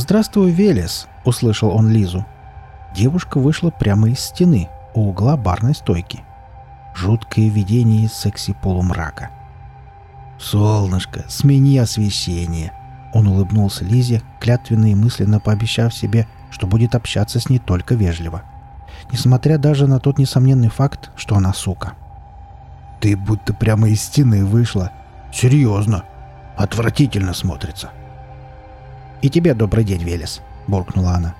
«Здравствуй, Велес!» — услышал он Лизу. Девушка вышла прямо из стены, у угла барной стойки. Жуткое видение секси-полумрака. «Солнышко, смени освещение!» Он улыбнулся Лизе, клятвенно и мысленно пообещав себе, что будет общаться с ней только вежливо. Несмотря даже на тот несомненный факт, что она сука. «Ты будто прямо из стены вышла. Серьезно. Отвратительно смотрится». «И тебе добрый день, Велес», — буркнула она.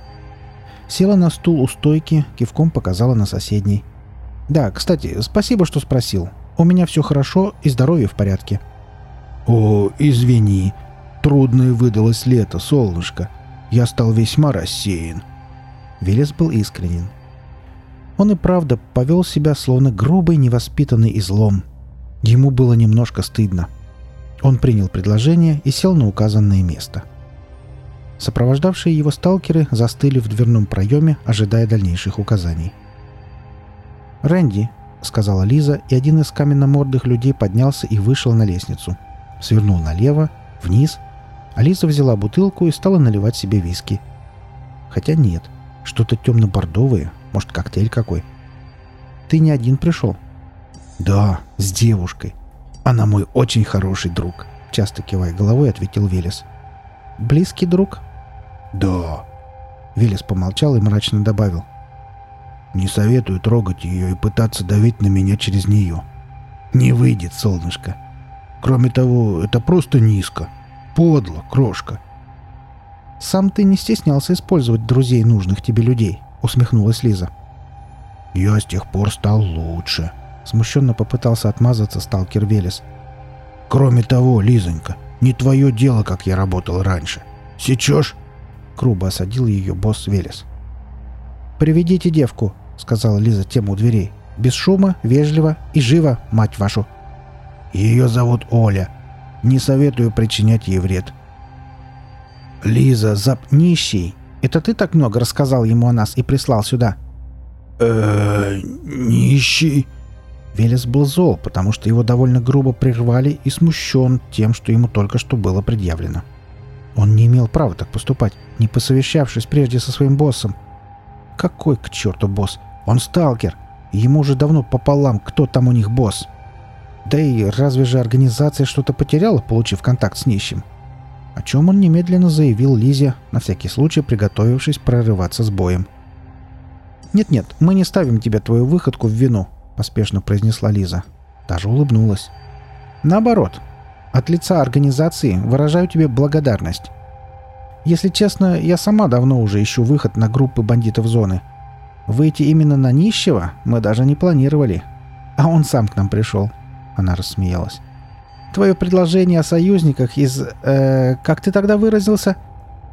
Села на стул у стойки, кивком показала на соседний. «Да, кстати, спасибо, что спросил. У меня все хорошо и здоровье в порядке». «О, извини. Трудное выдалось лето, солнышко. Я стал весьма рассеян». Велес был искренен. Он и правда повел себя словно грубый, невоспитанный излом. Ему было немножко стыдно. Он принял предложение и сел на указанное место. — Сопровождавшие его сталкеры застыли в дверном проеме, ожидая дальнейших указаний. «Рэнди», — сказала Лиза, и один из каменномордых людей поднялся и вышел на лестницу. Свернул налево, вниз, а Лиза взяла бутылку и стала наливать себе виски. Хотя нет, что-то темно-бордовое, может, коктейль какой. «Ты не один пришел?» «Да, с девушкой. Она мой очень хороший друг», — часто кивая головой, ответил Велес. «Близкий друг?» «Да». Виллис помолчал и мрачно добавил. «Не советую трогать ее и пытаться давить на меня через нее. Не выйдет, солнышко. Кроме того, это просто низко. Подло, крошка». «Сам ты не стеснялся использовать друзей нужных тебе людей», — усмехнулась Лиза. «Я с тех пор стал лучше», — смущенно попытался отмазаться сталкер Велес. «Кроме того, Лизонька, не твое дело, как я работал раньше. Сечешь?» Грубо осадил ее босс Велес. «Приведите девку», — сказала Лиза тему у дверей. «Без шума, вежливо и живо, мать вашу». «Ее зовут Оля. Не советую причинять ей вред». «Лиза, зап... нищий! Это ты так много рассказал ему о нас и прислал сюда?» э нищий...» Велес был зол, потому что его довольно грубо прервали и смущен тем, что ему только что было предъявлено. Он не имел права так поступать, не посовещавшись прежде со своим боссом. Какой к черту босс? Он сталкер. Ему уже давно пополам, кто там у них босс. Да и разве же организация что-то потеряла, получив контакт с нищим? О чем он немедленно заявил Лизе, на всякий случай приготовившись прорываться с боем. «Нет-нет, мы не ставим тебе твою выходку в вину», — поспешно произнесла Лиза. Даже улыбнулась. «Наоборот, от лица организации выражаю тебе благодарность. Если честно, я сама давно уже ищу выход на группы бандитов зоны. Выйти именно на нищего мы даже не планировали. А он сам к нам пришел. Она рассмеялась. Твое предложение о союзниках из... Э, как ты тогда выразился?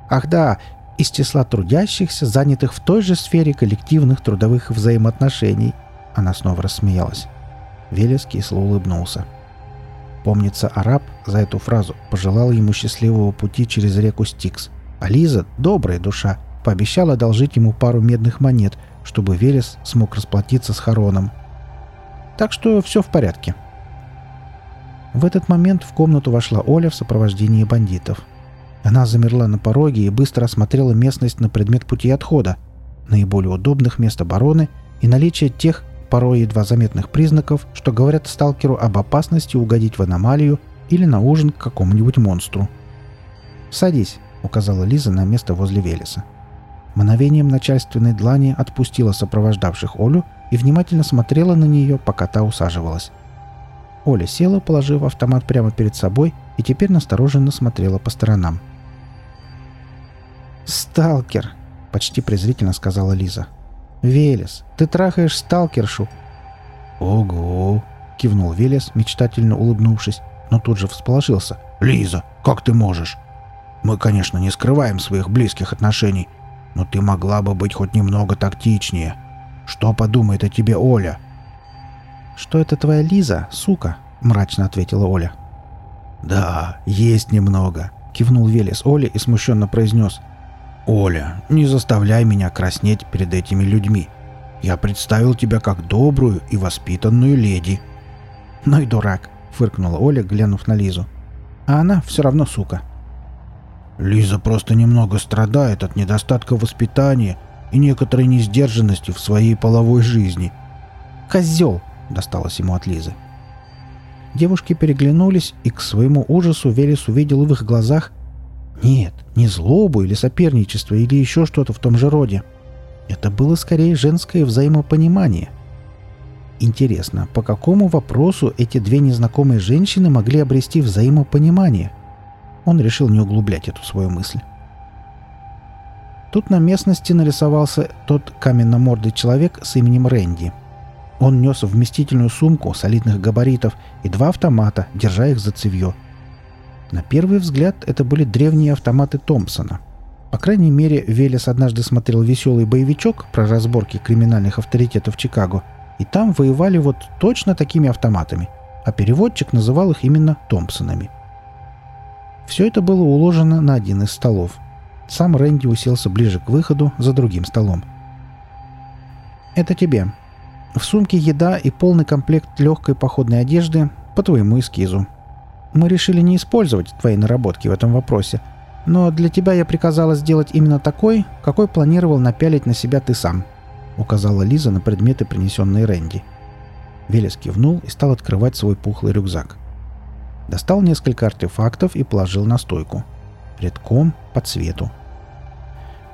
Ах да, из числа трудящихся, занятых в той же сфере коллективных трудовых взаимоотношений. Она снова рассмеялась. Велес кисло улыбнулся. — Помнится, араб за эту фразу пожелал ему счастливого пути через реку Стикс. А Лиза, добрая душа, пообещала одолжить ему пару медных монет, чтобы Велес смог расплатиться с Хароном. Так что все в порядке. В этот момент в комнату вошла Оля в сопровождении бандитов. Она замерла на пороге и быстро осмотрела местность на предмет пути отхода, наиболее удобных мест обороны и наличие тех, порой едва заметных признаков, что говорят сталкеру об опасности угодить в аномалию или на ужин к какому-нибудь монстру. «Садись», — указала Лиза на место возле Велеса. Мановением начальственной длани отпустила сопровождавших Олю и внимательно смотрела на нее, пока та усаживалась. Оля села, положив автомат прямо перед собой, и теперь настороженно смотрела по сторонам. «Сталкер!» — почти презрительно сказала Лиза. «Велес, ты трахаешь сталкершу!» «Ого!» — кивнул Велес, мечтательно улыбнувшись, но тут же всположился. «Лиза, как ты можешь? Мы, конечно, не скрываем своих близких отношений, но ты могла бы быть хоть немного тактичнее. Что подумает о тебе Оля?» «Что это твоя Лиза, сука?» — мрачно ответила Оля. «Да, есть немного», — кивнул Велес Оле и смущенно произнес. «Оля, не заставляй меня краснеть перед этими людьми. Я представил тебя как добрую и воспитанную леди». «Ну и дурак», — фыркнула Оля, глянув на Лизу. «А она все равно сука». Лиза просто немного страдает от недостатка воспитания и некоторой несдержанности в своей половой жизни. «Козел!» — досталось ему от Лизы. Девушки переглянулись, и к своему ужасу Велес увидел в их глазах нет, не злобу или соперничество или еще что-то в том же роде. Это было скорее женское взаимопонимание. Интересно, по какому вопросу эти две незнакомые женщины могли обрести взаимопонимание? Он решил не углублять эту свою мысль. Тут на местности нарисовался тот каменно-мордый человек с именем Рэнди. Он нес вместительную сумку солидных габаритов и два автомата, держа их за цевье. На первый взгляд это были древние автоматы Томпсона. По крайней мере, Велес однажды смотрел веселый боевичок про разборки криминальных авторитетов Чикаго, и там воевали вот точно такими автоматами, а переводчик называл их именно Томпсонами. Все это было уложено на один из столов. Сам Рэнди уселся ближе к выходу за другим столом. «Это тебе. В сумке еда и полный комплект легкой походной одежды по твоему эскизу. Мы решили не использовать твои наработки в этом вопросе, но для тебя я приказала сделать именно такой, какой планировал напялить на себя ты сам», — указала Лиза на предметы, принесенные Рэнди. Велес кивнул и стал открывать свой пухлый рюкзак. Достал несколько артефактов и положил на стойку. Редком по цвету.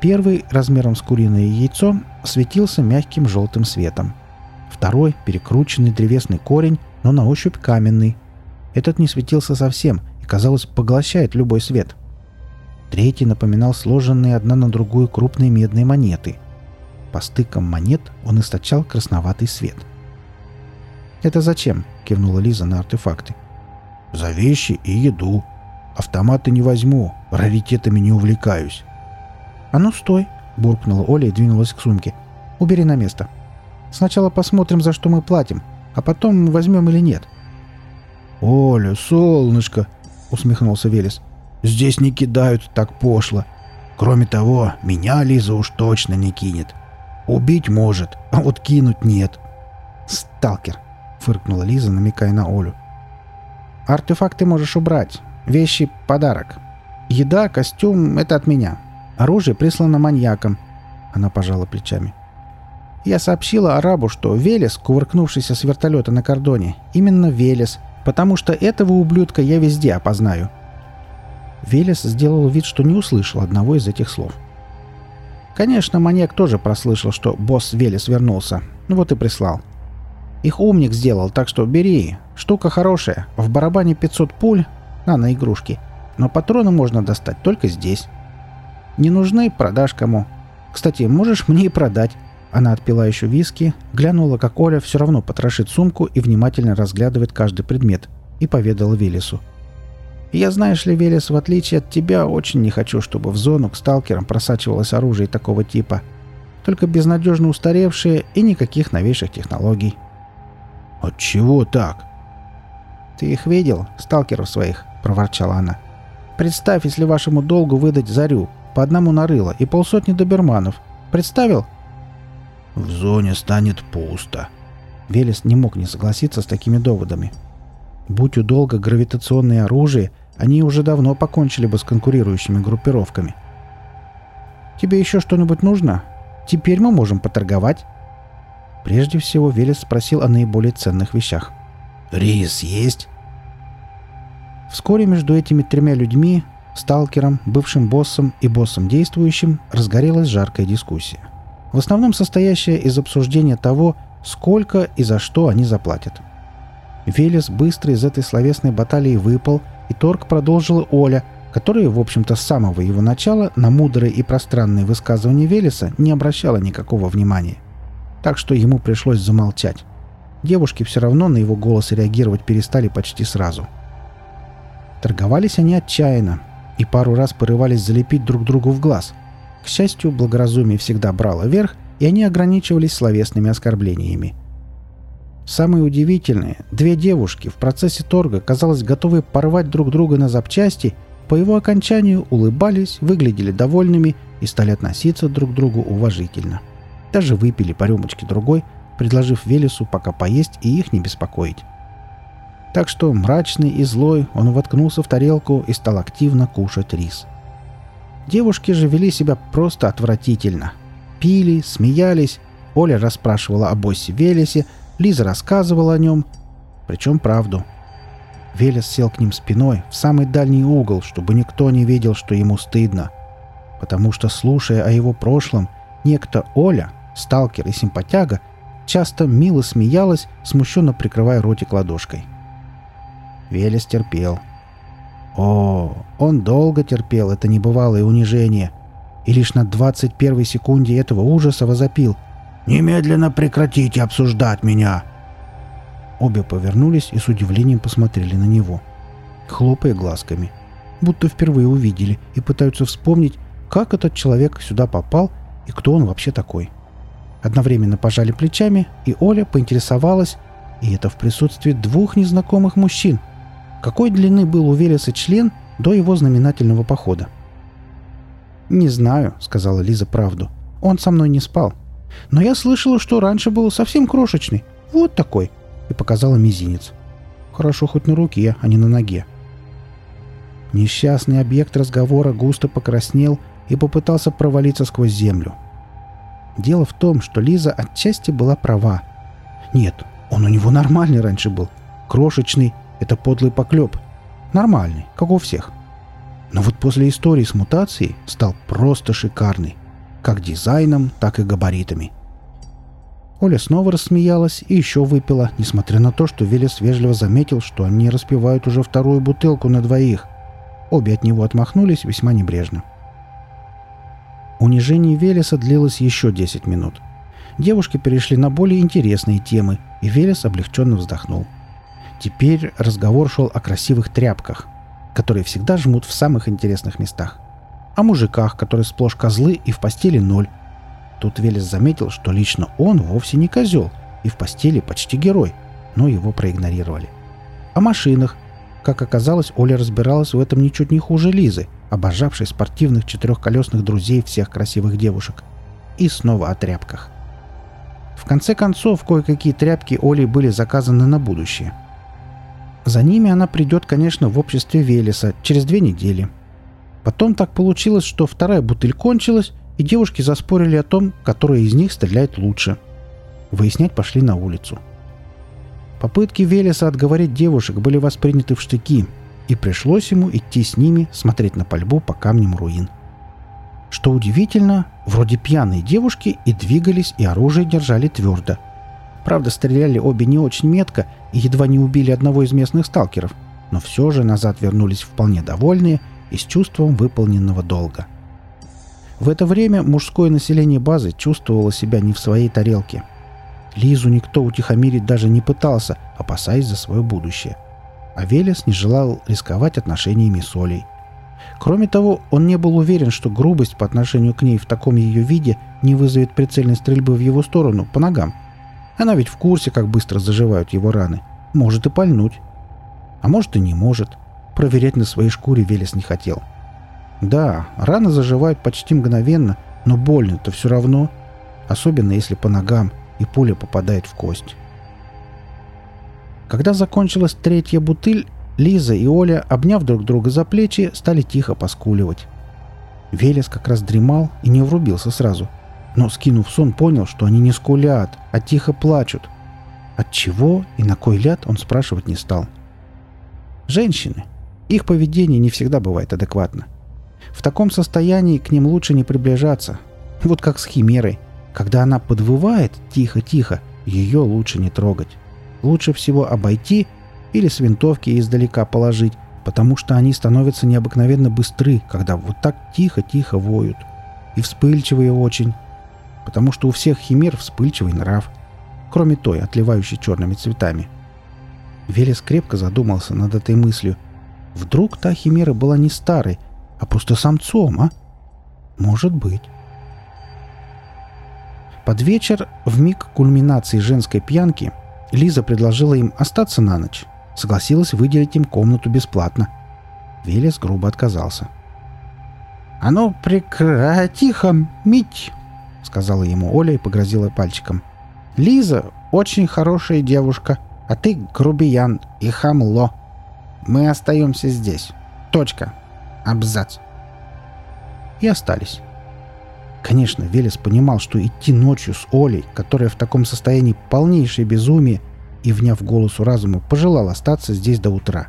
Первый, размером с куриное яйцо, светился мягким желтым светом. Второй — перекрученный древесный корень, но на ощупь каменный. Этот не светился совсем и, казалось, поглощает любой свет. Третий напоминал сложенные одна на другую крупные медные монеты. По стыкам монет он источал красноватый свет. «Это зачем?» — кивнула Лиза на артефакты. За вещи и еду. Автоматы не возьму, раритетами не увлекаюсь. «А ну, стой!» — буркнула Оля и двинулась к сумке. «Убери на место. Сначала посмотрим, за что мы платим, а потом возьмем или нет». «Оля, солнышко!» — усмехнулся Велес. «Здесь не кидают так пошло. Кроме того, меня Лиза уж точно не кинет. Убить может, а вот кинуть нет». «Сталкер!» — фыркнула Лиза, намекая на Олю. Артефакты можешь убрать. Вещи — подарок. Еда, костюм — это от меня. Оружие прислано маньяком. Она пожала плечами. Я сообщила арабу, что Велес, кувыркнувшийся с вертолета на кордоне, именно Велес, потому что этого ублюдка я везде опознаю. Велес сделал вид, что не услышал одного из этих слов. Конечно, маньяк тоже прослышал, что босс Велес вернулся. Ну вот и прислал. Их умник сделал, так что бери. Штука хорошая. В барабане 500 пуль. На, на игрушки. Но патроны можно достать только здесь. Не нужны, продашь кому. Кстати, можешь мне и продать. Она отпила еще виски, глянула, как Оля все равно потрошит сумку и внимательно разглядывает каждый предмет, и поведала Велесу. «Я, знаешь ли, Велес, в отличие от тебя, очень не хочу, чтобы в зону к сталкерам просачивалось оружие такого типа. Только безнадежно устаревшее и никаких новейших технологий. «Отчего так?» «Ты их видел, сталкеров своих?» — проворчала она. «Представь, если вашему долгу выдать зарю, по одному нарыло и полсотни доберманов. Представил?» «В зоне станет пусто». Велес не мог не согласиться с такими доводами. Будь у долга гравитационное оружие, они уже давно покончили бы с конкурирующими группировками. «Тебе еще что-нибудь нужно? Теперь мы можем поторговать». Прежде всего Велес спросил о наиболее ценных вещах. «Рис есть?» Вскоре между этими тремя людьми, сталкером, бывшим боссом и боссом действующим, разгорелась жаркая дискуссия. В основном состоящая из обсуждения того, сколько и за что они заплатят. Велес быстро из этой словесной баталии выпал, и торг продолжила Оля, которая, в общем-то, с самого его начала на мудрые и пространные высказывания Велеса не обращала никакого внимания так что ему пришлось замолчать. Девушки все равно на его голос реагировать перестали почти сразу. Торговались они отчаянно и пару раз порывались залепить друг другу в глаз. К счастью, благоразумие всегда брало верх, и они ограничивались словесными оскорблениями. Самое удивительное, две девушки в процессе торга, казалось, готовы порвать друг друга на запчасти, по его окончанию улыбались, выглядели довольными и стали относиться друг к другу уважительно. — даже выпили по рюмочке другой, предложив Велесу пока поесть и их не беспокоить. Так что мрачный и злой он воткнулся в тарелку и стал активно кушать рис. Девушки же вели себя просто отвратительно. Пили, смеялись, Оля расспрашивала о боссе Велесе, Лиза рассказывала о нем, причем правду. Велес сел к ним спиной в самый дальний угол, чтобы никто не видел, что ему стыдно. Потому что, слушая о его прошлом, некто Оля, сталкер и симпатяга, часто мило смеялась, смущенно прикрывая ротик ладошкой. Велес терпел. О, он долго терпел это небывалое унижение. И лишь на 21 секунде этого ужаса возопил «Немедленно прекратите обсуждать меня!» Обе повернулись и с удивлением посмотрели на него, хлопая глазками, будто впервые увидели и пытаются вспомнить, как этот человек сюда попал и кто он вообще такой. Одновременно пожали плечами, и Оля поинтересовалась, и это в присутствии двух незнакомых мужчин, какой длины был у Велеса член до его знаменательного похода. «Не знаю», — сказала Лиза правду. «Он со мной не спал. Но я слышала, что раньше был совсем крошечный. Вот такой и показала мизинец. Хорошо хоть на руке, а не на ноге. Несчастный объект разговора густо покраснел и попытался провалиться сквозь землю. Дело в том, что Лиза отчасти была права. Нет, он у него нормальный раньше был. Крошечный — это подлый поклеп. Нормальный, как у всех. Но вот после истории с мутацией стал просто шикарный. Как дизайном, так и габаритами. — Оля снова рассмеялась и еще выпила, несмотря на то, что Велес вежливо заметил, что они распивают уже вторую бутылку на двоих. Обе от него отмахнулись весьма небрежно. Унижение Велеса длилось еще 10 минут. Девушки перешли на более интересные темы, и Велес облегченно вздохнул. Теперь разговор шел о красивых тряпках, которые всегда жмут в самых интересных местах. О мужиках, которые сплошь козлы и в постели ноль, Тут Велес заметил, что лично он вовсе не козел и в постели почти герой, но его проигнорировали. О машинах. Как оказалось, Оля разбиралась в этом ничуть не хуже Лизы, обожавшей спортивных четырехколесных друзей всех красивых девушек. И снова о тряпках. В конце концов, кое-какие тряпки Олей были заказаны на будущее. За ними она придет, конечно, в обществе Велеса через две недели. Потом так получилось, что вторая бутыль кончилась, и девушки заспорили о том, которая из них стреляет лучше. Выяснять пошли на улицу. Попытки Велеса отговорить девушек были восприняты в штыки, и пришлось ему идти с ними смотреть на пальбу по камням руин. Что удивительно, вроде пьяные девушки и двигались, и оружие держали твердо. Правда, стреляли обе не очень метко и едва не убили одного из местных сталкеров, но все же назад вернулись вполне довольные и с чувством выполненного долга. В это время мужское население базы чувствовало себя не в своей тарелке. Лизу никто утихомирить даже не пытался, опасаясь за свое будущее. А Велес не желал рисковать отношениями с Олей. Кроме того, он не был уверен, что грубость по отношению к ней в таком ее виде не вызовет прицельной стрельбы в его сторону, по ногам. Она ведь в курсе, как быстро заживают его раны. Может и пальнуть. А может и не может. Проверять на своей шкуре Велес не хотел. — да, раны заживают почти мгновенно, но больно-то все равно, особенно если по ногам и пуля попадает в кость. Когда закончилась третья бутыль, Лиза и Оля, обняв друг друга за плечи, стали тихо поскуливать. Велес как раз дремал и не врубился сразу, но, скинув сон, понял, что они не скулят, а тихо плачут. От чего и на кой ляд он спрашивать не стал. Женщины. Их поведение не всегда бывает адекватно. В таком состоянии к ним лучше не приближаться. Вот как с химерой. Когда она подвывает тихо-тихо, ее лучше не трогать. Лучше всего обойти или с винтовки издалека положить, потому что они становятся необыкновенно быстры, когда вот так тихо-тихо воют. И вспыльчивые очень, потому что у всех химер вспыльчивый нрав, кроме той, отливающей черными цветами. Велес крепко задумался над этой мыслью. Вдруг та химера была не старой, а просто самцом, а? Может быть. Под вечер, в миг кульминации женской пьянки, Лиза предложила им остаться на ночь. Согласилась выделить им комнату бесплатно. Велес грубо отказался. «А ну, прекрати хамить!» — сказала ему Оля и погрозила пальчиком. «Лиза очень хорошая девушка, а ты грубиян и хамло. Мы остаемся здесь. Точка. Абзац. и остались. Конечно, Велес понимал, что идти ночью с Олей, которая в таком состоянии полнейшее безумие, и, вняв голосу разума, пожелал остаться здесь до утра.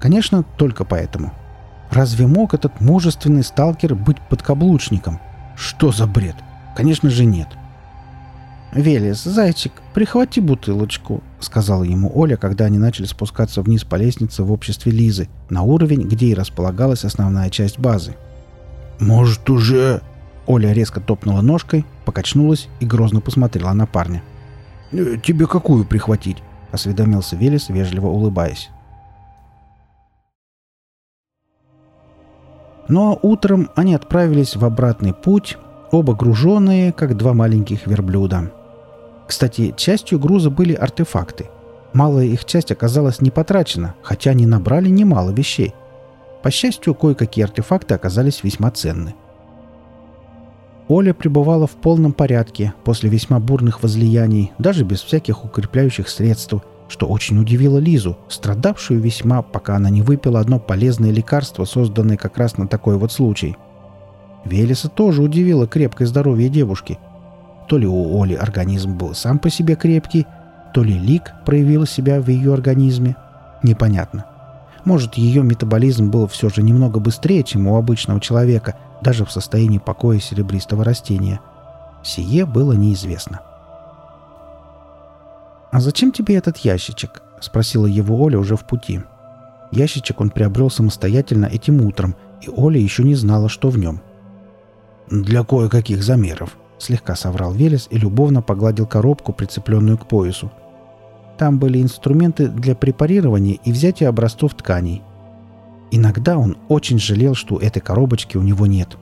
Конечно, только поэтому. Разве мог этот мужественный сталкер быть подкаблучником? Что за бред? Конечно же нет. «Велес, зайчик, прихвати бутылочку», — сказала ему Оля, когда они начали спускаться вниз по лестнице в обществе Лизы, на уровень, где и располагалась основная часть базы. «Может, уже...» Оля резко топнула ножкой, покачнулась и грозно посмотрела на парня. «Э, «Тебе какую прихватить?» — осведомился Велес, вежливо улыбаясь. Но утром они отправились в обратный путь, оба груженные, как два маленьких верблюда. Кстати, частью груза были артефакты. Малая их часть оказалась не потрачена, хотя они набрали немало вещей. По счастью, кое-какие артефакты оказались весьма ценны. Оля пребывала в полном порядке после весьма бурных возлияний, даже без всяких укрепляющих средств, что очень удивило Лизу, страдавшую весьма, пока она не выпила одно полезное лекарство, созданное как раз на такой вот случай. Велеса тоже удивило крепкое здоровье девушки. То ли у Оли организм был сам по себе крепкий, то ли Лик проявил себя в ее организме. Непонятно. Может, ее метаболизм был все же немного быстрее, чем у обычного человека – даже в состоянии покоя серебристого растения. Сие было неизвестно. «А зачем тебе этот ящичек?» — спросила его Оля уже в пути. Ящичек он приобрел самостоятельно этим утром, и Оля еще не знала, что в нем. «Для кое-каких замеров», — слегка соврал Велес и любовно погладил коробку, прицепленную к поясу. Там были инструменты для препарирования и взятия образцов тканей. Иногда он очень жалел, что этой коробочки у него нет.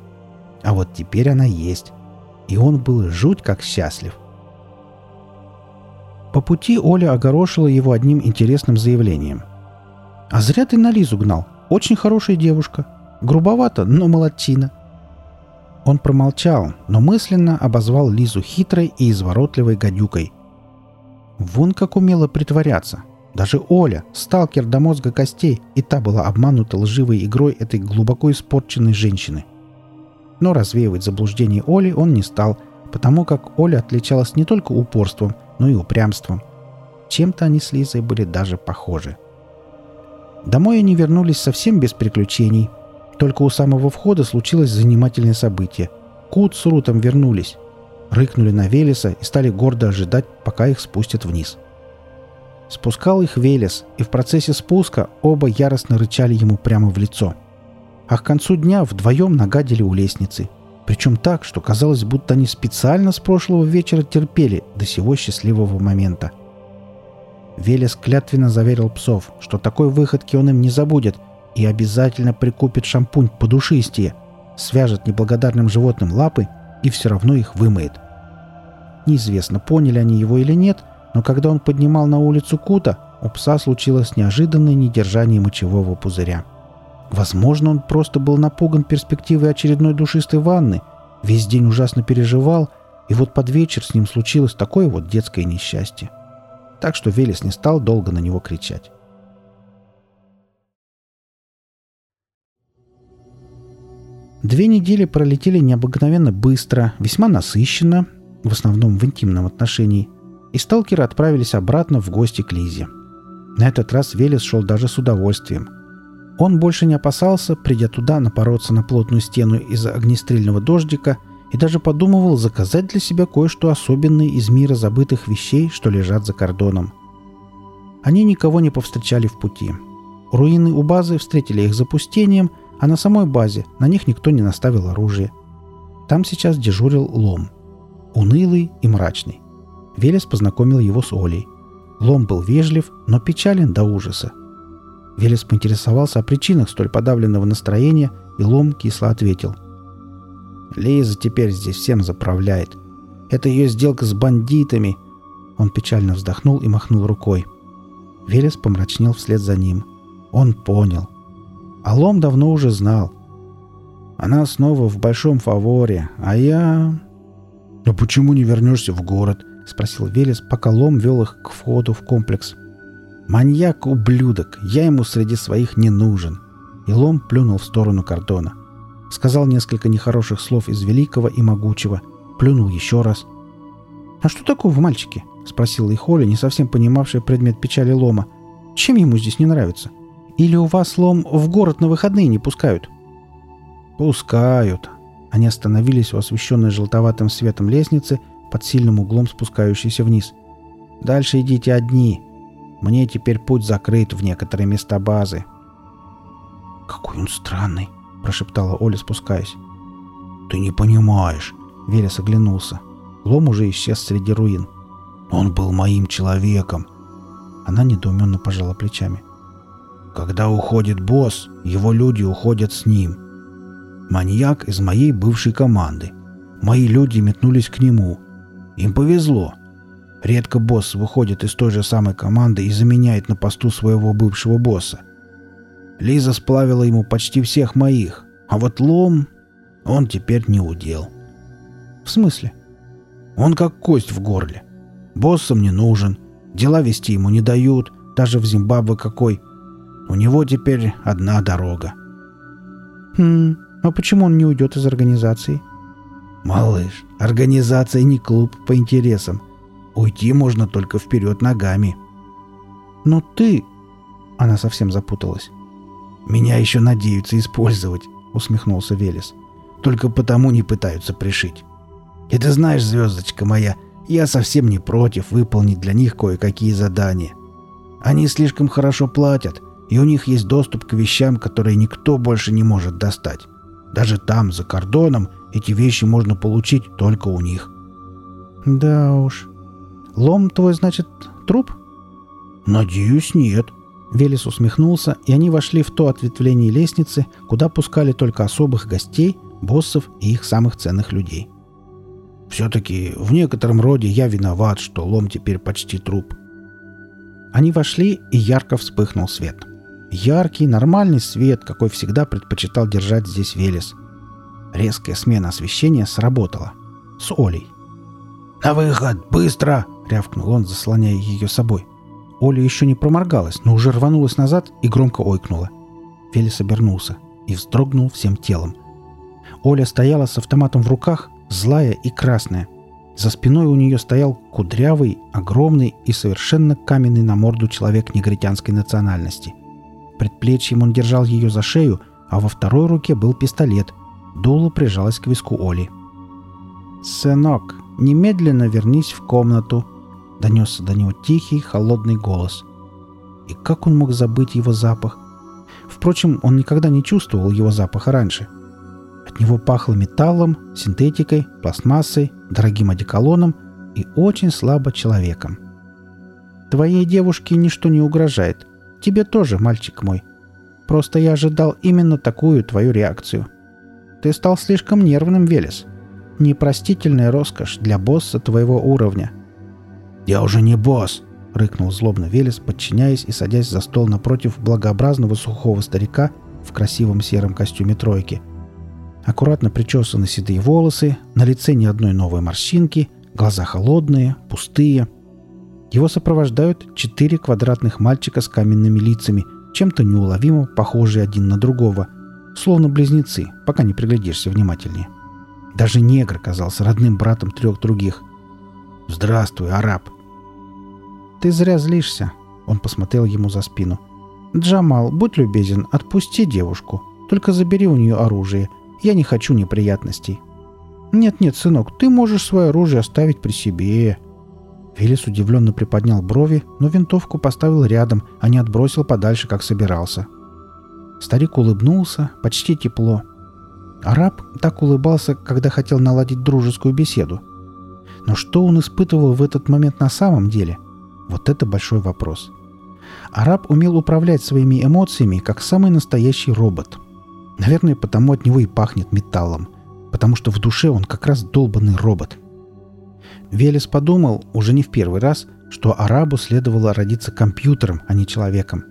А вот теперь она есть. И он был жуть как счастлив. По пути Оля огорошила его одним интересным заявлением. «А зря ты на Лизу гнал. Очень хорошая девушка. Грубовато, но молодчина». Он промолчал, но мысленно обозвал Лизу хитрой и изворотливой гадюкой. Вон как умело притворяться. Даже Оля, сталкер до мозга костей, и та была обманута лживой игрой этой глубоко испорченной женщины. Но развеивать заблуждение Оли он не стал, потому как Оля отличалась не только упорством, но и упрямством. Чем-то они с Лизой были даже похожи. Домой они вернулись совсем без приключений. Только у самого входа случилось занимательное событие. Кут с Рутом вернулись. Рыкнули на Велеса и стали гордо ожидать, пока их спустят вниз. — Спускал их Велес, и в процессе спуска оба яростно рычали ему прямо в лицо. А к концу дня вдвоем нагадили у лестницы. Причем так, что казалось, будто они специально с прошлого вечера терпели до сего счастливого момента. Велес клятвенно заверил псов, что такой выходки он им не забудет и обязательно прикупит шампунь подушистее, свяжет неблагодарным животным лапы и все равно их вымоет. Неизвестно, поняли они его или нет – но когда он поднимал на улицу Кута, у пса случилось неожиданное недержание мочевого пузыря. Возможно, он просто был напуган перспективой очередной душистой ванны, весь день ужасно переживал, и вот под вечер с ним случилось такое вот детское несчастье. Так что Велес не стал долго на него кричать. Две недели пролетели необыкновенно быстро, весьма насыщенно, в основном в интимном отношении – и сталкеры отправились обратно в гости к Лизе. На этот раз Велес шел даже с удовольствием. Он больше не опасался, придя туда, напороться на плотную стену из огнестрельного дождика и даже подумывал заказать для себя кое-что особенное из мира забытых вещей, что лежат за кордоном. Они никого не повстречали в пути. Руины у базы встретили их запустением, а на самой базе на них никто не наставил оружие. Там сейчас дежурил лом. Унылый и мрачный. Велес познакомил его с Олей. Лом был вежлив, но печален до ужаса. Велес поинтересовался о причинах столь подавленного настроения, и Лом кисло ответил. «Лиза теперь здесь всем заправляет. Это ее сделка с бандитами». Он печально вздохнул и махнул рукой. Велес помрачнел вслед за ним. Он понял. А Лом давно уже знал. Она снова в большом фаворе, а я... «А почему не вернешься в город?» — спросил Велес, пока Лом вел их к входу в комплекс. «Маньяк-ублюдок! Я ему среди своих не нужен!» И Лом плюнул в сторону кордона. сказал несколько нехороших слов из великого и могучего, плюнул еще раз. «А что такого, мальчики?» — спросила их Оля, не совсем понимавшая предмет печали лома. «Чем ему здесь не нравится? Или у вас лом в город на выходные не пускают?» «Пускают». Они остановились у освещенной желтоватым светом лестницы под сильным углом спускающейся вниз. «Дальше идите одни. Мне теперь путь закрыт в некоторые места базы». «Какой он странный!» — прошептала Оля, спускаясь. «Ты не понимаешь!» — Велес оглянулся. Лом уже исчез среди руин. «Он был моим человеком!» Она недоуменно пожала плечами. «Когда уходит босс, его люди уходят с ним. Маньяк из моей бывшей команды. Мои люди метнулись к нему. Им повезло. Редко босс выходит из той же самой команды и заменяет на посту своего бывшего босса. Лиза сплавила ему почти всех моих, а вот лом он теперь не удел. В смысле? Он как кость в горле. Боссом не нужен, дела вести ему не дают, даже в Зимбабве какой. У него теперь одна дорога. Хм, а почему он не уйдет из организации? Малыш, организация не клуб по интересам. Уйти можно только вперед ногами. Но ты... Она совсем запуталась. Меня еще надеются использовать, усмехнулся Велес. Только потому не пытаются пришить. И ты знаешь, звездочка моя, я совсем не против выполнить для них кое-какие задания. Они слишком хорошо платят, и у них есть доступ к вещам, которые никто больше не может достать. Даже там, за кордоном, эти вещи можно получить только у них. Да уж. Лом твой, значит, труп? Надеюсь, нет. Велес усмехнулся, и они вошли в то ответвление лестницы, куда пускали только особых гостей, боссов и их самых ценных людей. «Все-таки в некотором роде я виноват, что лом теперь почти труп». Они вошли, и ярко вспыхнул свет. Яркий, нормальный свет, какой всегда предпочитал держать здесь Велес. Резкая смена освещения сработала. С Олей. «На выход! Быстро!» — рявкнул он, заслоняя ее собой. Оля еще не проморгалась, но уже рванулась назад и громко ойкнула. Велес обернулся и вздрогнул всем телом. Оля стояла с автоматом в руках, злая и красная. За спиной у нее стоял кудрявый, огромный и совершенно каменный на морду человек негритянской национальности. Предплечьем он держал ее за шею, а во второй руке был пистолет. Дуло прижалось к виску Оли. «Сынок, немедленно вернись в комнату», — донесся до него тихий, холодный голос. И как он мог забыть его запах? Впрочем, он никогда не чувствовал его запаха раньше. От него пахло металлом, синтетикой, пластмассой, дорогим одеколоном и очень слабо человеком. «Твоей девушке ничто не угрожает. Тебе тоже, мальчик мой. Просто я ожидал именно такую твою реакцию. Ты стал слишком нервным, Велес. Непростительная роскошь для босса твоего уровня. «Я уже не босс!» — рыкнул злобно Велес, подчиняясь и садясь за стол напротив благообразного сухого старика в красивом сером костюме тройки. Аккуратно причесаны седые волосы, на лице ни одной новой морщинки, глаза холодные, пустые. Его сопровождают четыре квадратных мальчика с каменными лицами, чем-то неуловимо похожие один на другого, словно близнецы, пока не приглядишься внимательнее. Даже негр казался родным братом трех других. «Здравствуй, араб!» «Ты зря злишься», — он посмотрел ему за спину. «Джамал, будь любезен, отпусти девушку. Только забери у нее оружие. Я не хочу неприятностей». «Нет-нет, сынок, ты можешь свое оружие оставить при себе». Велес удивленно приподнял брови, но винтовку поставил рядом, а не отбросил подальше, как собирался. Старик улыбнулся, почти тепло. Араб так улыбался, когда хотел наладить дружескую беседу. Но что он испытывал в этот момент на самом деле – вот это большой вопрос. Араб умел управлять своими эмоциями, как самый настоящий робот. Наверное, потому от него и пахнет металлом. Потому что в душе он как раз долбанный робот. Велес подумал, уже не в первый раз, что арабу следовало родиться компьютером, а не человеком.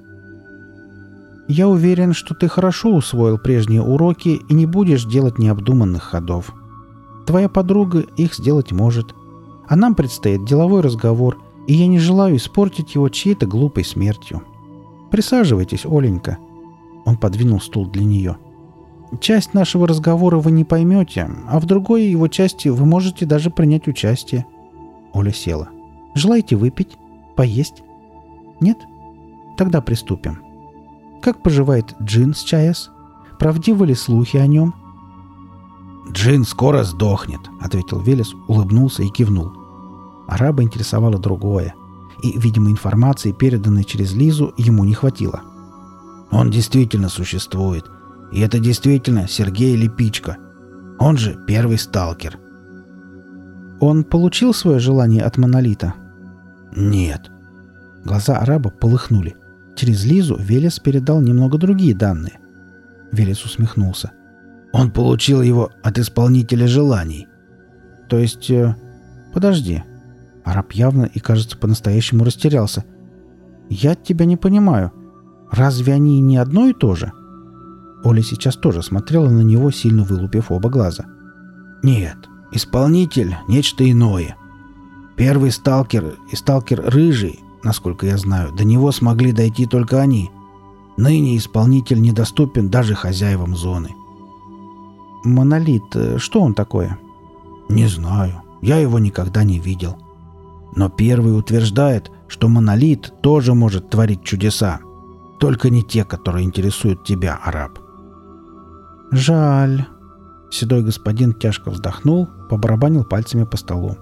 «Я уверен, что ты хорошо усвоил прежние уроки и не будешь делать необдуманных ходов. Твоя подруга их сделать может. А нам предстоит деловой разговор, и я не желаю испортить его чьей-то глупой смертью. Присаживайтесь, Оленька». Он подвинул стул для нее. Часть нашего разговора вы не поймете, а в другой его части вы можете даже принять участие. Оля села. Желаете выпить? Поесть? Нет? Тогда приступим. Как поживает Джин с Чаяс? Правдивы ли слухи о нем? «Джин скоро сдохнет», — ответил Велес, улыбнулся и кивнул. Араба интересовало другое, и, видимо, информации, переданной через Лизу, ему не хватило. «Он действительно существует, и это действительно Сергей Липичко. Он же первый сталкер». «Он получил свое желание от Монолита?» «Нет». Глаза араба полыхнули. Через Лизу Велес передал немного другие данные. Велес усмехнулся. Он получил его от исполнителя желаний. То есть... Э, подожди. Араб явно и, кажется, по-настоящему растерялся. Я тебя не понимаю. Разве они не одно и то же? Оля сейчас тоже смотрела на него, сильно вылупив оба глаза. Нет, исполнитель — нечто иное. Первый сталкер и сталкер Рыжий, насколько я знаю, до него смогли дойти только они. Ныне исполнитель недоступен даже хозяевам зоны. — Монолит, э, что он такое? Не знаю. Я его никогда не видел. Но первый утверждает, что монолит тоже может творить чудеса. Только не те, которые интересуют тебя, араб. Жаль. Седой господин тяжко вздохнул, побарабанил пальцами по столу.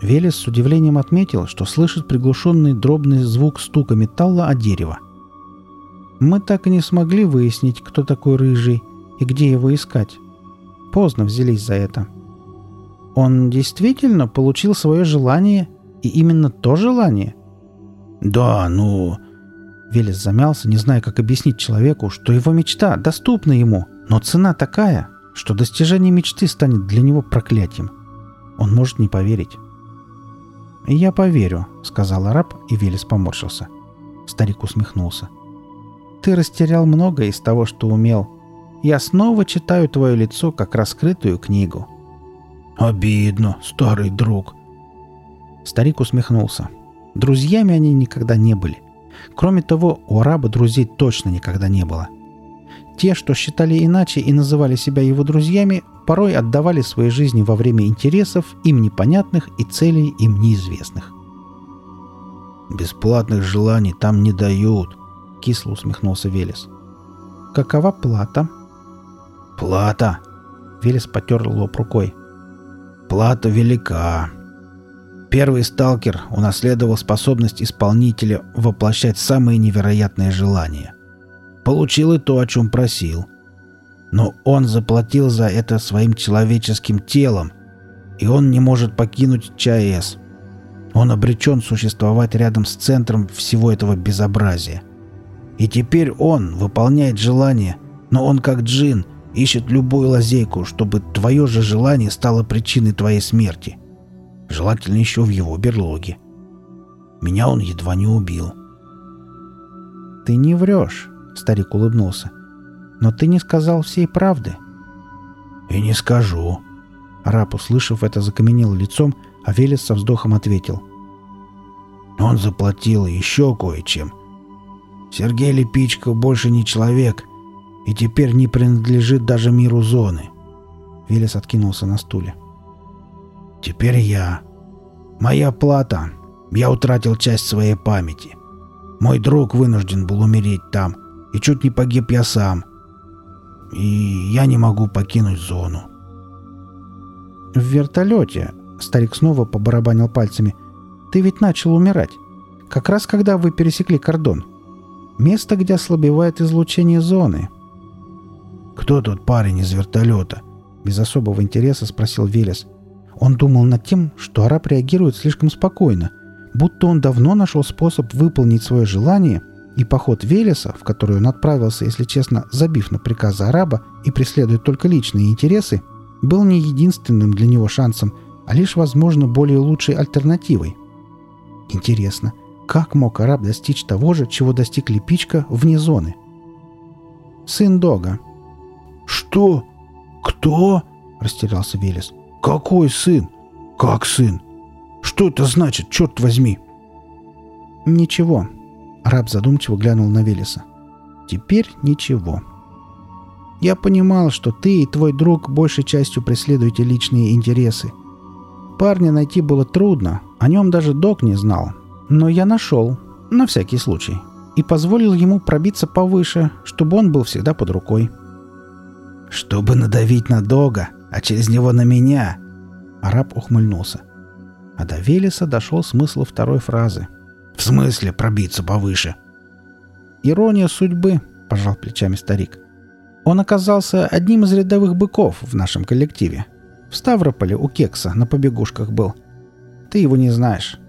Велес с удивлением отметил, что слышит приглушенный дробный звук стука металла о дерево. Мы так и не смогли выяснить, кто такой рыжий и где его искать поздно взялись за это. Он действительно получил свое желание, и именно то желание? Да, ну... Велес замялся, не зная, как объяснить человеку, что его мечта доступна ему, но цена такая, что достижение мечты станет для него проклятием. Он может не поверить. «Я поверю», — сказал араб, и Велес поморщился. Старик усмехнулся. «Ты растерял многое из того, что умел, я снова читаю твое лицо как раскрытую книгу». «Обидно, старый друг». Старик усмехнулся. Друзьями они никогда не были. Кроме того, у араба друзей точно никогда не было. Те, что считали иначе и называли себя его друзьями, порой отдавали свои жизни во время интересов, им непонятных и целей им неизвестных. «Бесплатных желаний там не дают», — кисло усмехнулся Велес. «Какова плата?» «Плата!» — Велес потер лоб рукой. «Плата велика. Первый сталкер унаследовал способность исполнителя воплощать самые невероятные желания. Получил и то, о чем просил. Но он заплатил за это своим человеческим телом, и он не может покинуть ЧАЭС. Он обречен существовать рядом с центром всего этого безобразия. И теперь он выполняет желание, но он как джин — ищет любую лазейку, чтобы твое же желание стало причиной твоей смерти. Желательно еще в его берлоге. Меня он едва не убил. «Ты не врешь», — старик улыбнулся. «Но ты не сказал всей правды». «И не скажу». Раб, услышав это, закаменел лицом, а Велес со вздохом ответил. «Он заплатил еще кое-чем. Сергей Лепичко больше не человек, и теперь не принадлежит даже миру зоны. Велес откинулся на стуле. Теперь я. Моя плата. Я утратил часть своей памяти. Мой друг вынужден был умереть там, и чуть не погиб я сам. И я не могу покинуть зону. В вертолете, старик снова побарабанил пальцами, ты ведь начал умирать. Как раз когда вы пересекли кордон. Место, где ослабевает излучение зоны. «Кто тот парень из вертолета?» Без особого интереса спросил Велес. Он думал над тем, что араб реагирует слишком спокойно, будто он давно нашел способ выполнить свое желание, и поход Велеса, в который он отправился, если честно, забив на приказы араба и преследуя только личные интересы, был не единственным для него шансом, а лишь, возможно, более лучшей альтернативой. Интересно, как мог араб достичь того же, чего достиг Липичка вне зоны? Сын Дога, «Что? Кто?» – растерялся Велес. «Какой сын? Как сын? Что это значит, черт возьми?» «Ничего», – раб задумчиво глянул на Велеса. «Теперь ничего». Я понимал, что ты и твой друг большей частью преследуете личные интересы. Парня найти было трудно, о нем даже док не знал. Но я нашел, на всякий случай, и позволил ему пробиться повыше, чтобы он был всегда под рукой. «Чтобы надавить на Дога, а через него на меня!» Араб ухмыльнулся. А до Велеса дошел смысл второй фразы. «В смысле пробиться повыше?» «Ирония судьбы», — пожал плечами старик. «Он оказался одним из рядовых быков в нашем коллективе. В Ставрополе у Кекса на побегушках был. Ты его не знаешь.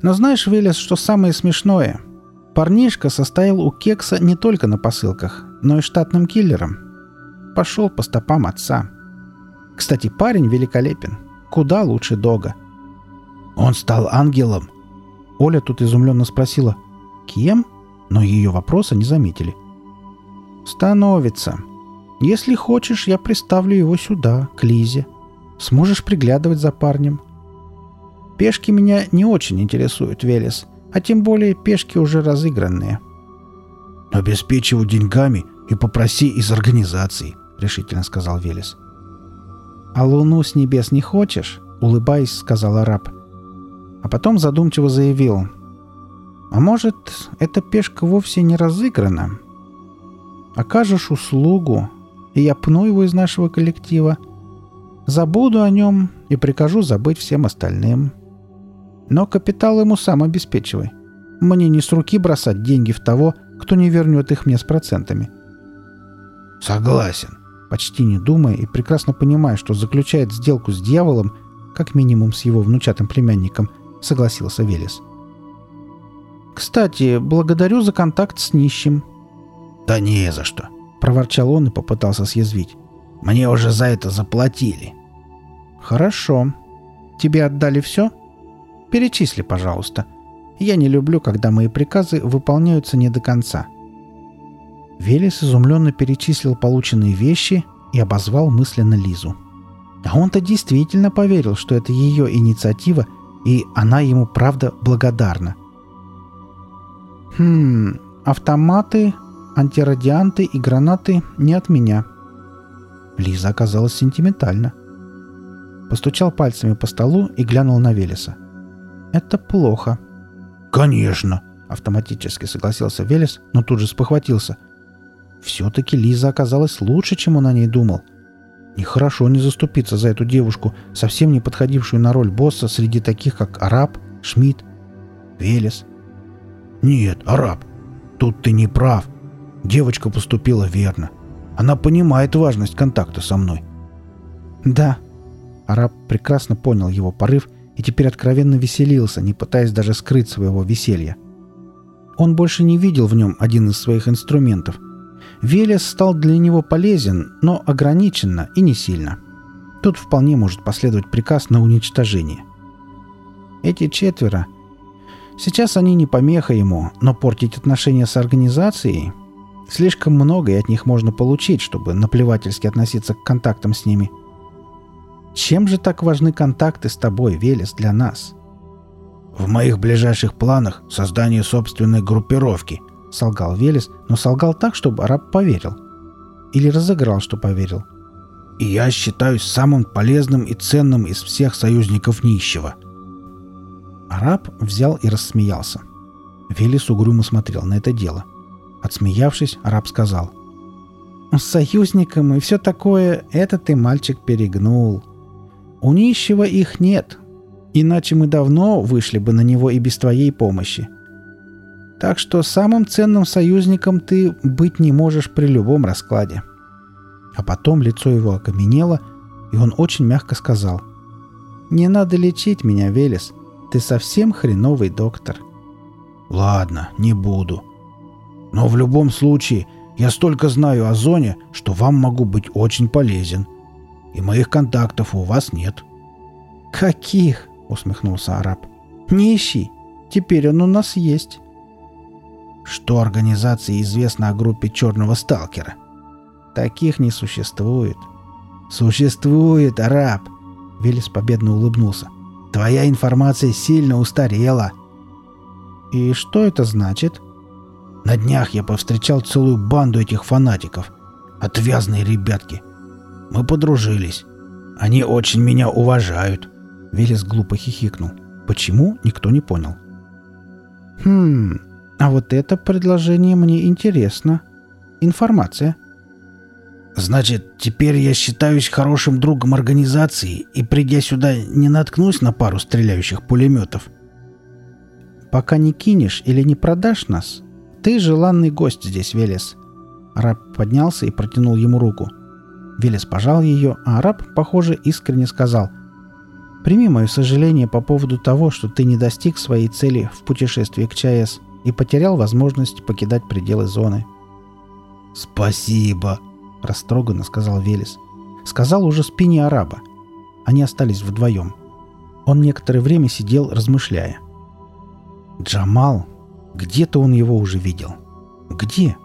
Но знаешь, Велес, что самое смешное? Парнишка состоял у Кекса не только на посылках, но и штатным киллером. Пошел по стопам отца. Кстати, парень великолепен. Куда лучше Дога. Он стал ангелом. Оля тут изумленно спросила, кем? Но ее вопроса не заметили. Становится. Если хочешь, я приставлю его сюда, к Лизе. Сможешь приглядывать за парнем. Пешки меня не очень интересуют, Велес а тем более пешки уже разыгранные. «Обеспечивай деньгами и попроси из организации», — решительно сказал Велес. «А луну с небес не хочешь?» — улыбаясь, сказал араб. А потом задумчиво заявил. «А может, эта пешка вовсе не разыграна? Окажешь услугу, и я пну его из нашего коллектива. Забуду о нем и прикажу забыть всем остальным». Но капитал ему сам обеспечивай. Мне не с руки бросать деньги в того, кто не вернет их мне с процентами. Согласен. Почти не думая и прекрасно понимая, что заключает сделку с дьяволом, как минимум с его внучатым племянником, согласился Велес. «Кстати, благодарю за контакт с нищим». «Да не за что», — проворчал он и попытался съязвить. «Мне уже за это заплатили». «Хорошо. Тебе отдали все?» Перечисли, пожалуйста. Я не люблю, когда мои приказы выполняются не до конца». Велес изумленно перечислил полученные вещи и обозвал мысленно Лизу. А он-то действительно поверил, что это ее инициатива, и она ему, правда, благодарна. «Хм, автоматы, антирадианты и гранаты не от меня». Лиза оказалась сентиментальна. Постучал пальцами по столу и глянул на Велеса. Это плохо. Конечно, автоматически согласился Велес, но тут же спохватился. Все-таки Лиза оказалась лучше, чем он о ней думал. Нехорошо не заступиться за эту девушку, совсем не подходившую на роль босса среди таких, как Араб, Шмидт, Велес. «Нет, Араб, тут ты не прав. Девочка поступила верно. Она понимает важность контакта со мной». «Да». Араб прекрасно понял его порыв и теперь откровенно веселился, не пытаясь даже скрыть своего веселья. Он больше не видел в нем один из своих инструментов. Велес стал для него полезен, но ограниченно и не сильно. Тут вполне может последовать приказ на уничтожение. Эти четверо... Сейчас они не помеха ему, но портить отношения с организацией... Слишком много и от них можно получить, чтобы наплевательски относиться к контактам с ними – чем же так важны контакты с тобой, Велес, для нас? В моих ближайших планах создание собственной группировки, солгал Велес, но солгал так, чтобы араб поверил. Или разыграл, что поверил. И я считаюсь самым полезным и ценным из всех союзников нищего. Араб взял и рассмеялся. Велес угрюмо смотрел на это дело. Отсмеявшись, араб сказал. «С союзником и все такое, это ты, мальчик, перегнул. У нищего их нет, иначе мы давно вышли бы на него и без твоей помощи. Так что самым ценным союзником ты быть не можешь при любом раскладе. А потом лицо его окаменело, и он очень мягко сказал. «Не надо лечить меня, Велес. Ты совсем хреновый доктор». «Ладно, не буду. Но в любом случае я столько знаю о зоне, что вам могу быть очень полезен и моих контактов у вас нет». «Каких?» — усмехнулся араб. «Не ищи. Теперь он у нас есть». «Что организации известно о группе черного сталкера?» «Таких не существует». «Существует, араб!» Велес победно улыбнулся. «Твоя информация сильно устарела». «И что это значит?» «На днях я повстречал целую банду этих фанатиков. Отвязные ребятки. Мы подружились. Они очень меня уважают». Велес глупо хихикнул. Почему, никто не понял. «Хм, а вот это предложение мне интересно. Информация». «Значит, теперь я считаюсь хорошим другом организации и, придя сюда, не наткнусь на пару стреляющих пулеметов?» «Пока не кинешь или не продашь нас, ты желанный гость здесь, Велес». Араб поднялся и протянул ему руку. Велес пожал ее, а араб, похоже, искренне сказал «Прими мое сожаление по поводу того, что ты не достиг своей цели в путешествии к ЧАЭС и потерял возможность покидать пределы зоны». «Спасибо», — растроганно сказал Велес. Сказал уже спине араба. Они остались вдвоем. Он некоторое время сидел, размышляя. Джамал. Где-то он его уже видел. Где?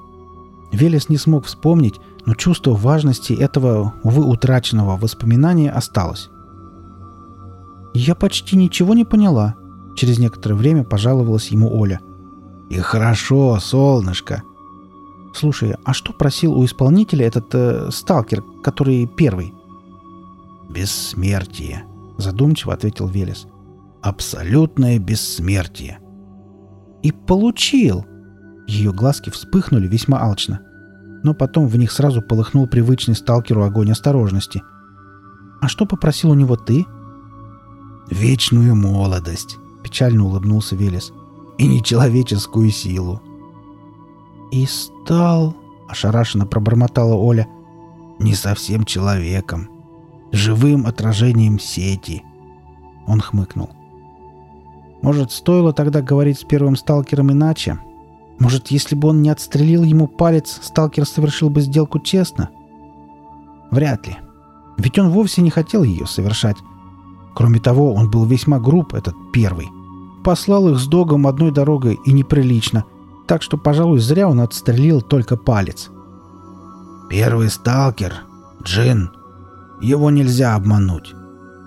Велес не смог вспомнить, но чувство важности этого, увы, утраченного воспоминания осталось. «Я почти ничего не поняла», — через некоторое время пожаловалась ему Оля. «И хорошо, солнышко». «Слушай, а что просил у исполнителя этот э, сталкер, который первый?» «Бессмертие», — задумчиво ответил Велес. «Абсолютное бессмертие». «И получил!» Ее глазки вспыхнули весьма алчно но потом в них сразу полыхнул привычный сталкеру огонь осторожности. «А что попросил у него ты?» «Вечную молодость», — печально улыбнулся Велес. «И нечеловеческую силу». «И стал...» — ошарашенно пробормотала Оля. «Не совсем человеком. Живым отражением сети». Он хмыкнул. «Может, стоило тогда говорить с первым сталкером иначе?» Может, если бы он не отстрелил ему палец, сталкер совершил бы сделку честно? Вряд ли. Ведь он вовсе не хотел ее совершать. Кроме того, он был весьма груб, этот первый. Послал их с догом одной дорогой и неприлично. Так что, пожалуй, зря он отстрелил только палец. «Первый сталкер — Джин. Его нельзя обмануть.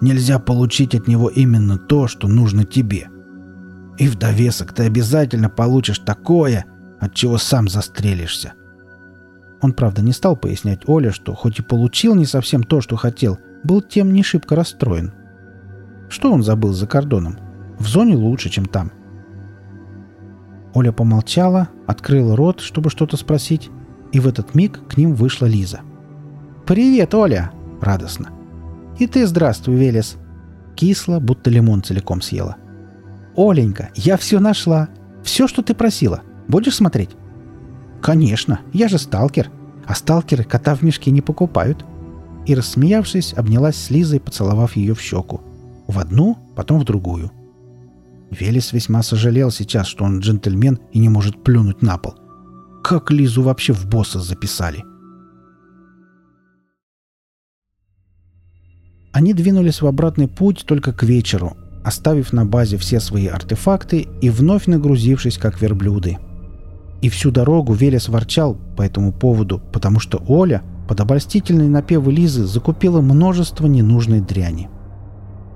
Нельзя получить от него именно то, что нужно тебе. И в довесок ты обязательно получишь такое, от чего сам застрелишься. Он, правда, не стал пояснять Оле, что хоть и получил не совсем то, что хотел, был тем не шибко расстроен. Что он забыл за кордоном? В зоне лучше, чем там. Оля помолчала, открыла рот, чтобы что-то спросить, и в этот миг к ним вышла Лиза. «Привет, Оля!» — радостно. «И ты здравствуй, Велес!» Кисло, будто лимон целиком съела. «Оленька, я все нашла. Все, что ты просила. Будешь смотреть?» «Конечно, я же сталкер. А сталкеры кота в мешке не покупают». И, рассмеявшись, обнялась с Лизой, поцеловав ее в щеку. В одну, потом в другую. Велес весьма сожалел сейчас, что он джентльмен и не может плюнуть на пол. Как Лизу вообще в босса записали? Они двинулись в обратный путь только к вечеру, оставив на базе все свои артефакты и вновь нагрузившись как верблюды. И всю дорогу Велес ворчал по этому поводу, потому что Оля под обольстительные напевы Лизы закупила множество ненужной дряни.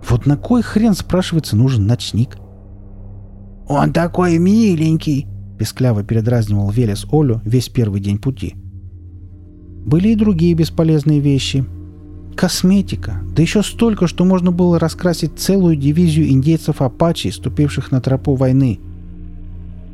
Вот на кой хрен, спрашивается, нужен ночник? «Он такой миленький!» — пескляво передразнивал Велес Олю весь первый день пути. Были и другие бесполезные вещи — Косметика. Да еще столько, что можно было раскрасить целую дивизию индейцев Апачи, ступивших на тропу войны.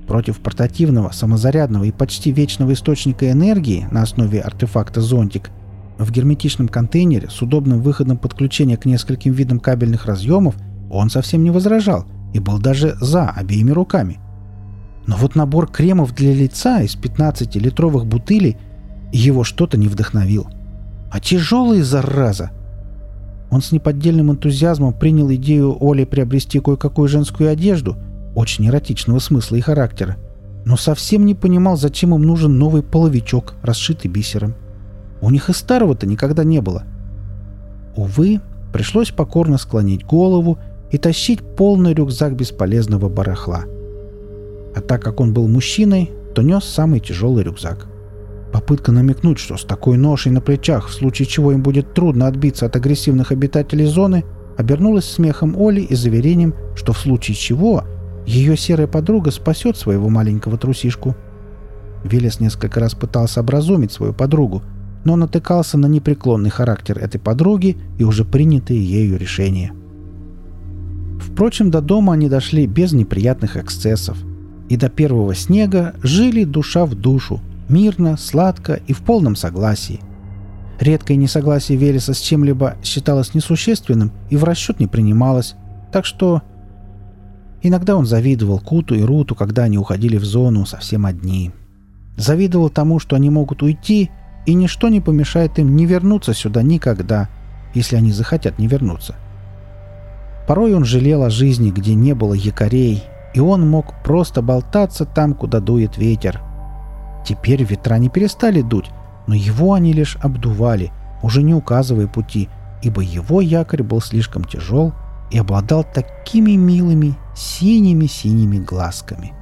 Против портативного, самозарядного и почти вечного источника энергии на основе артефакта «Зонтик» в герметичном контейнере с удобным выходом подключения к нескольким видам кабельных разъемов он совсем не возражал и был даже «за» обеими руками. Но вот набор кремов для лица из 15-литровых бутылей его что-то не вдохновил – а тяжелый, зараза! Он с неподдельным энтузиазмом принял идею Оли приобрести кое-какую женскую одежду, очень эротичного смысла и характера, но совсем не понимал, зачем им нужен новый половичок, расшитый бисером. У них и старого-то никогда не было. Увы, пришлось покорно склонить голову и тащить полный рюкзак бесполезного барахла. А так как он был мужчиной, то нес самый тяжелый рюкзак. Попытка намекнуть, что с такой ношей на плечах, в случае чего им будет трудно отбиться от агрессивных обитателей зоны, обернулась смехом Оли и заверением, что в случае чего ее серая подруга спасет своего маленького трусишку. Велес несколько раз пытался образумить свою подругу, но натыкался на непреклонный характер этой подруги и уже принятые ею решения. Впрочем, до дома они дошли без неприятных эксцессов. И до первого снега жили душа в душу, мирно, сладко и в полном согласии. Редкое несогласие Велеса с чем-либо считалось несущественным и в расчет не принималось, так что Иногда он завидовал Куту и Руту, когда они уходили в зону совсем одни. Завидовал тому, что они могут уйти, и ничто не помешает им не вернуться сюда никогда, если они захотят не вернуться. Порой он жалел о жизни, где не было якорей, и он мог просто болтаться там, куда дует ветер. Теперь ветра не перестали дуть, но его они лишь обдували, уже не указывая пути, ибо его якорь был слишком тяжел и обладал такими милыми синими-синими глазками –